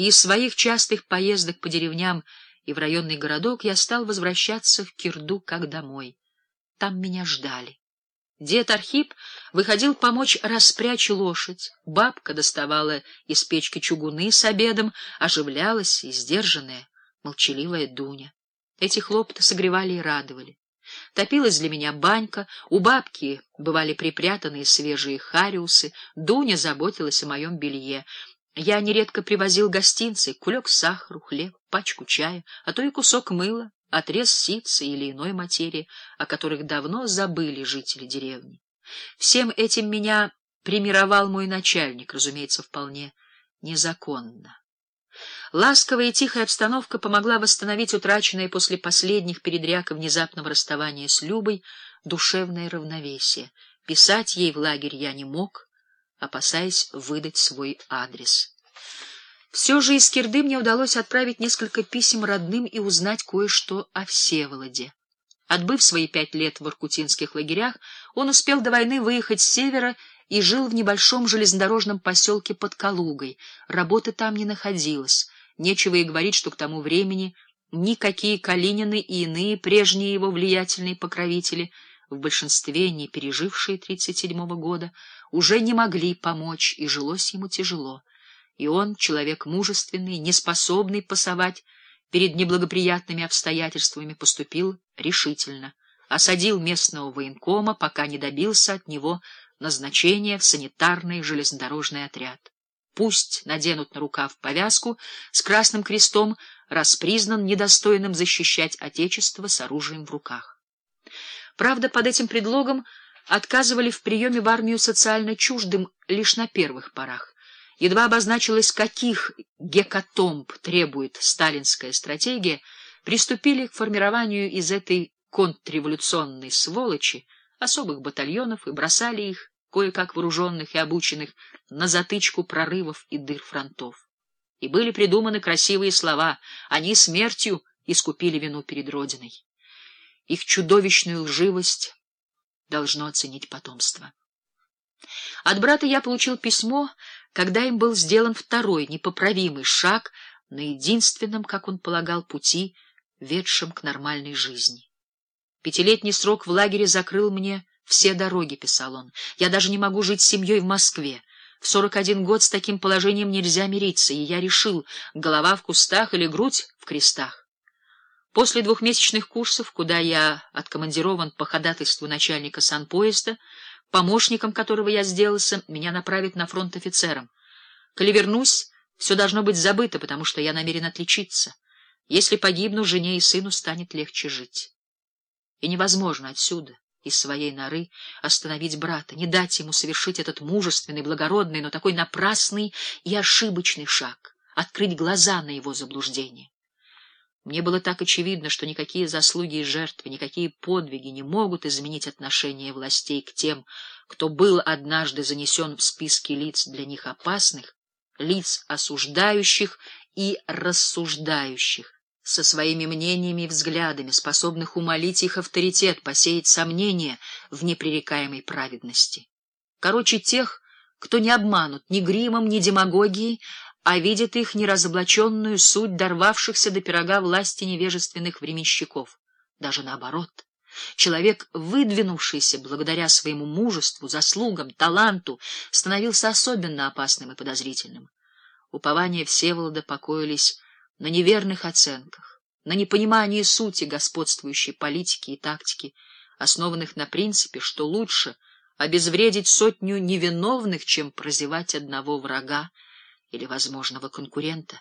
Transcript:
и из своих частых поездок по деревням и в районный городок я стал возвращаться в Кирду как домой. Там меня ждали. Дед Архип выходил помочь распрячь лошадь, бабка доставала из печки чугуны с обедом, оживлялась и сдержанная, молчаливая Дуня. Эти хлопоты согревали и радовали. Топилась для меня банька, у бабки бывали припрятанные свежие хариусы, Дуня заботилась о моем белье. Я нередко привозил гостинцы, кулек сахару, хлеб, пачку чая, а то и кусок мыла, отрез ситца или иной материи, о которых давно забыли жители деревни. Всем этим меня примировал мой начальник, разумеется, вполне незаконно. Ласковая и тихая обстановка помогла восстановить утраченное после последних передряг и внезапного расставания с Любой душевное равновесие. Писать ей в лагерь я не мог, опасаясь выдать свой адрес. Все же из Кирды мне удалось отправить несколько писем родным и узнать кое-что о Всеволоде. Отбыв свои пять лет в иркутинских лагерях, он успел до войны выехать с севера и жил в небольшом железнодорожном поселке под Калугой. Работы там не находилось. Нечего и говорить, что к тому времени никакие Калинины и иные прежние его влиятельные покровители, в большинстве не пережившие 37-го года, уже не могли помочь, и жилось ему тяжело. И он, человек мужественный, неспособный пасовать перед неблагоприятными обстоятельствами, поступил решительно. Осадил местного военкома, пока не добился от него назначения в санитарный железнодорожный отряд. Пусть наденут на рукав повязку с красным крестом, раз признан недостойным защищать Отечество с оружием в руках. Правда, под этим предлогом отказывали в приеме в армию социально чуждым лишь на первых порах. Едва обозначилось, каких гекатомб требует сталинская стратегия, приступили к формированию из этой контрреволюционной сволочи особых батальонов и бросали их, кое-как вооруженных и обученных, на затычку прорывов и дыр фронтов. И были придуманы красивые слова «они смертью искупили вину перед Родиной». Их чудовищную лживость должно оценить потомство. От брата я получил письмо, когда им был сделан второй непоправимый шаг на единственном, как он полагал, пути, ведшем к нормальной жизни. Пятилетний срок в лагере закрыл мне все дороги, — писал он. Я даже не могу жить с семьей в Москве. В сорок один год с таким положением нельзя мириться, и я решил, голова в кустах или грудь в крестах. После двухмесячных курсов, куда я откомандирован по ходатайству начальника санпоезда, помощником которого я сделался, меня направят на фронт офицером. Коли вернусь, все должно быть забыто, потому что я намерен отличиться. Если погибну, жене и сыну станет легче жить. И невозможно отсюда, из своей норы, остановить брата, не дать ему совершить этот мужественный, благородный, но такой напрасный и ошибочный шаг, открыть глаза на его заблуждение. Мне было так очевидно, что никакие заслуги и жертвы, никакие подвиги не могут изменить отношение властей к тем, кто был однажды занесен в списки лиц для них опасных, лиц осуждающих и рассуждающих, со своими мнениями и взглядами, способных умолить их авторитет, посеять сомнения в непререкаемой праведности. Короче, тех, кто не обманут ни гримом, ни демагогией, а видит их неразоблаченную суть дорвавшихся до пирога власти невежественных временщиков. Даже наоборот. Человек, выдвинувшийся благодаря своему мужеству, заслугам, таланту, становился особенно опасным и подозрительным. Упования Всеволода покоились на неверных оценках, на непонимании сути господствующей политики и тактики, основанных на принципе, что лучше обезвредить сотню невиновных, чем прозевать одного врага или возможного конкурента.